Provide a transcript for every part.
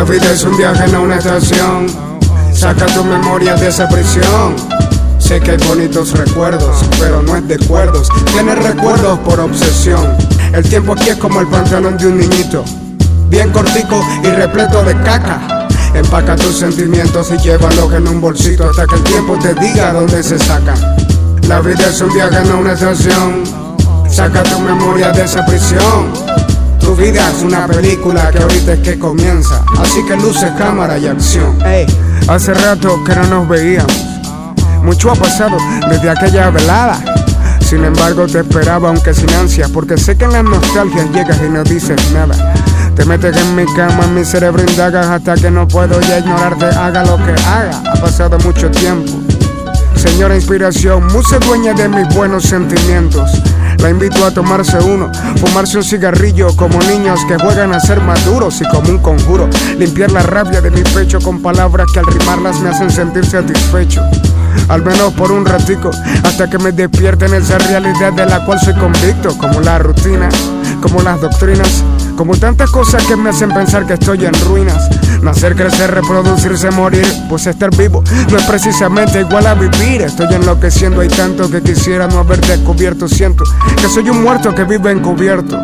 La vida es un viaje, no una estación. Saca tu memoria de esa prisión. Sé que hay bonitos recuerdos, pero no es de cuerdos. Tienes recuerdos por obsesión. El tiempo aquí es como el pantalón de un niñito. Bien cortico y repleto de caca. Empaca tus sentimientos y llévalos en un bolsito hasta que el tiempo te diga dónde se saca. La vida es un viaje, no una estación. Saca tu memoria de esa prisión. Tu vida es una película que ahorita es que comienza. Así que luces, cámara y acción. Ey, hace rato que no nos veíamos. Mucho ha pasado desde aquella velada. Sin embargo, te esperaba aunque sin ansia, porque sé que en las nostalgias llegas y no dices nada. Te metes en mi cama, en mi cerebro indagas hasta que no puedo ya ignorarte, haga lo que haga. Ha pasado mucho tiempo. Señora inspiración, musa dueña de mis buenos sentimientos. La invito a tomarse uno, fumarse un cigarrillo como niños que juegan a ser maduros y como un conjuro. Limpiar la rabia de mi pecho con palabras que al rimarlas me hacen sentir satisfecho. Al menos por un ratico, hasta que me despierten esa realidad de la cual soy convicto, como la rutina, como las doctrinas, como tantas cosas que me hacen pensar que estoy en ruinas. Nacer, crecer, reproducirse, morir, pues estar vivo no es precisamente igual a vivir. Estoy enloqueciendo, hay tanto que quisiera no haber descubierto. Siento que soy un muerto que vive encubierto.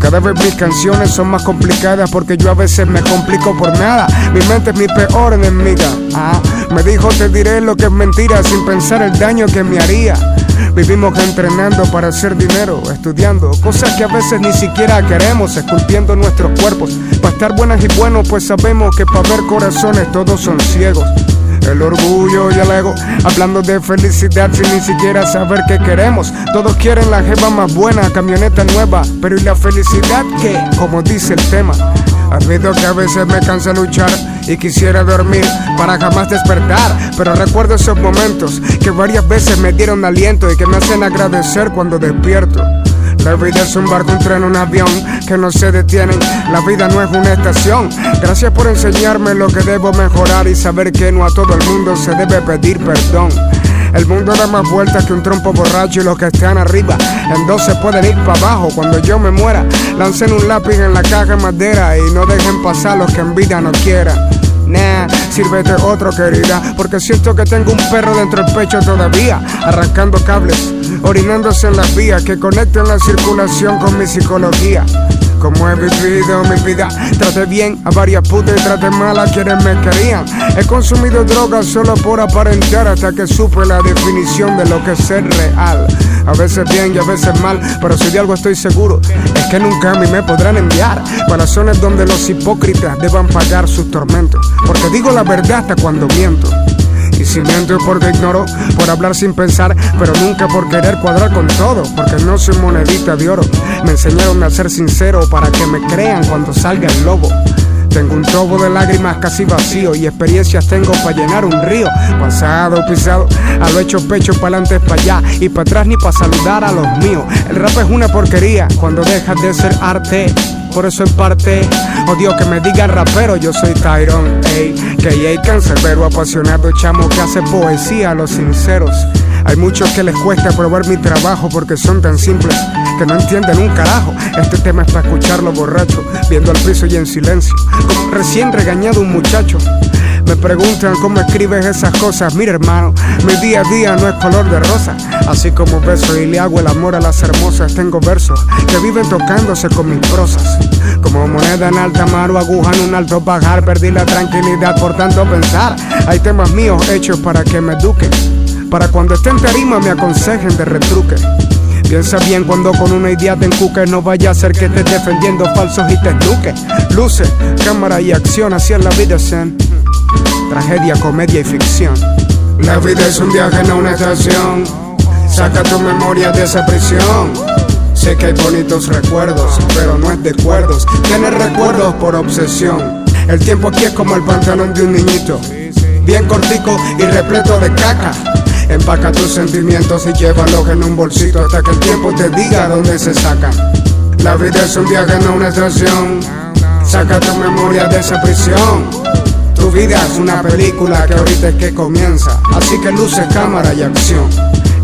Cada vez mis canciones son más complicadas porque yo a veces me complico por nada. Mi mente es mi peor enemiga. Ah, me dijo te diré lo que es mentira sin pensar el daño que me haría. Vivimos entrenando para hacer dinero, estudiando cosas que a veces ni siquiera queremos, esculpiendo nuestros cuerpos. Para estar buenas y buenos, pues sabemos que para ver corazones todos son ciegos. El orgullo y el ego, hablando de felicidad sin ni siquiera saber qué queremos. Todos quieren la jeva más buena, camioneta nueva, pero ¿y la felicidad qué? Como dice el tema. Admito que a veces me cansa luchar y quisiera dormir para jamás despertar. Pero recuerdo esos momentos que varias veces me dieron aliento y que me hacen agradecer cuando despierto. La vida es un barco, un tren, un avión que no se detienen. La vida no es una estación. Gracias por enseñarme lo que debo mejorar y saber que no a todo el mundo se debe pedir perdón. El mundo da más vueltas que un trompo borracho y los que están arriba en dos se pueden ir para abajo. Cuando yo me muera, lancen un lápiz en la caja de madera y no dejen pasar los que en vida no quieran. Nah, sírvete otro querida, porque siento que tengo un perro dentro del pecho todavía, arrancando cables, orinándose en las vías que conectan la circulación con mi psicología. Como he vivido mi vida, traté bien a varias putas y traté mal a quienes me querían. He consumido drogas solo por aparentar hasta que supe la definición de lo que es ser real. A veces bien y a veces mal, pero si de algo estoy seguro, es que nunca a mí me podrán enviar para zonas donde los hipócritas deban pagar sus tormentos. Porque digo la verdad hasta cuando miento. Y si miento es porque ignoro, por hablar sin pensar, pero nunca por querer cuadrar con todo, porque no soy monedita de oro. Me enseñaron a ser sincero para que me crean cuando salga el lobo. Tengo un tobo de lágrimas casi vacío y experiencias tengo para llenar un río. Pasado, pisado, a lo hecho pecho para adelante, para allá y para atrás ni para saludar a los míos. El rap es una porquería cuando dejas de ser arte. Por eso en parte odio que me digan rapero, yo soy Tyrone, ey, que hay cancerbero, apasionado chamo que hace poesía a los sinceros. Hay muchos que les cuesta probar mi trabajo porque son tan simples que no entienden un carajo. Este tema es para escucharlo borracho, viendo al piso y en silencio, recién regañado un muchacho. Me preguntan cómo escribes esas cosas. Mira, hermano, mi día a día no es color de rosa. Así como beso y le hago el amor a las hermosas, tengo versos que viven tocándose con mis prosas. Como moneda en alta mar o en un alto pajar, perdí la tranquilidad por tanto pensar. Hay temas míos hechos para que me eduquen. Para cuando esté en tarima me aconsejen de retruque. Piensa bien cuando con una idea te encuque No vaya a ser que estés defendiendo falsos y te eduque Luce, cámara y acción, así es la vida zen Tragedia, comedia y ficción. La vida es un viaje, no una estación. Saca tu memoria de esa prisión. Sé que hay bonitos recuerdos, pero no es de cuerdos. Tienes recuerdos por obsesión. El tiempo aquí es como el pantalón de un niñito. Bien cortico y repleto de caca. Empaca tus sentimientos y llévalos en un bolsito hasta que el tiempo te diga dónde se saca. La vida es un viaje, no una estación. Saca tu memoria de esa prisión. Tu vida es una película que ahorita es que comienza. Así que luces, cámara y acción.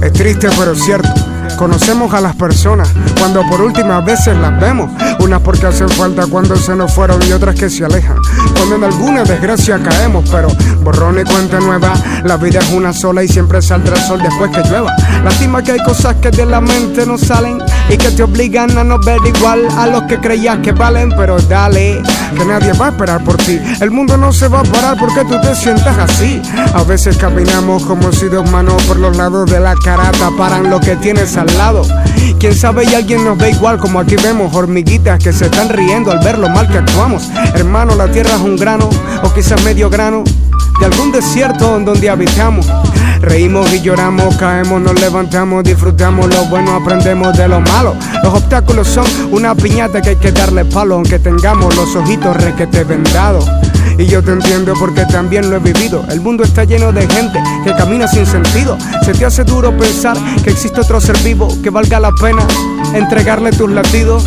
Es triste pero cierto. Conocemos a las personas cuando por últimas veces las vemos. Unas porque hacen falta cuando se nos fueron y otras que se alejan. Cuando en alguna desgracia caemos, pero borrón y cuenta nueva. La vida es una sola y siempre saldrá el sol después que llueva. Lástima que hay cosas que de la mente no salen y que te obligan a no ver igual a los que creías que valen. Pero dale, que nadie va a esperar por ti. El mundo no se va a parar porque tú te sientas así. A veces caminamos como si dos manos por los lados de la cara taparan lo que tienes al lado. Quién sabe y alguien nos ve igual como aquí vemos hormiguitas que se están riendo al ver lo mal que actuamos. Hermano, la tierra es un grano o quizás medio grano de algún desierto en donde habitamos. Reímos y lloramos, caemos, nos levantamos, disfrutamos lo bueno, aprendemos de lo malo. Los obstáculos son una piñata que hay que darle palo, aunque tengamos los ojitos requete vendados. Y yo te entiendo porque también lo he vivido. El mundo está lleno de gente que camina sin sentido. Se te hace duro pensar que existe otro ser vivo que valga la pena entregarle tus latidos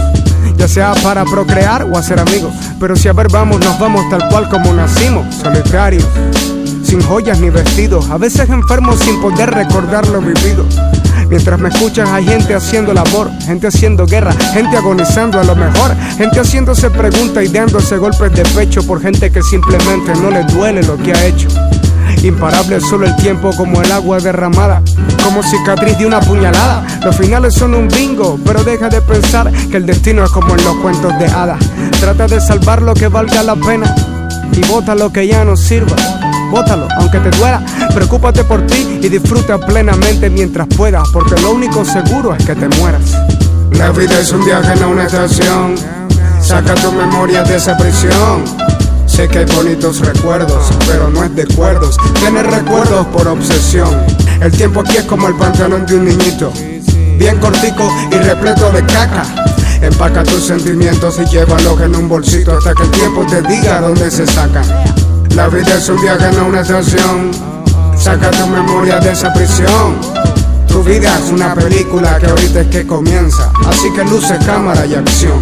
ya sea para procrear o hacer amigos. Pero si a ver vamos, nos vamos tal cual como nacimos, solitarios, sin joyas ni vestidos, a veces enfermos sin poder recordar lo vivido. Mientras me escuchas hay gente haciendo labor, gente haciendo guerra, gente agonizando a lo mejor, gente haciéndose preguntas y dándose golpes de pecho por gente que simplemente no le duele lo que ha hecho. Imparable solo el tiempo como el agua derramada, como cicatriz de una puñalada. Los finales son un bingo, pero deja de pensar que el destino es como en los cuentos de hadas. Trata de salvar lo que valga la pena y bota lo que ya no sirva. Bótalo, aunque te duela. Preocúpate por ti y disfruta plenamente mientras puedas, porque lo único seguro es que te mueras. La vida es un viaje, no una estación. Saca tu memoria de esa prisión. Sé que hay bonitos recuerdos, pero no es de cuerdos. Tienes recuerdos por obsesión. El tiempo aquí es como el pantalón de un niñito. Bien cortico y repleto de caca. Empaca tus sentimientos y llévalos en un bolsito hasta que el tiempo te diga dónde se saca. La vida es un viaje, no una estación. Saca tu memoria de esa prisión. Tu vida es una película que ahorita es que comienza. Así que luce cámara y acción.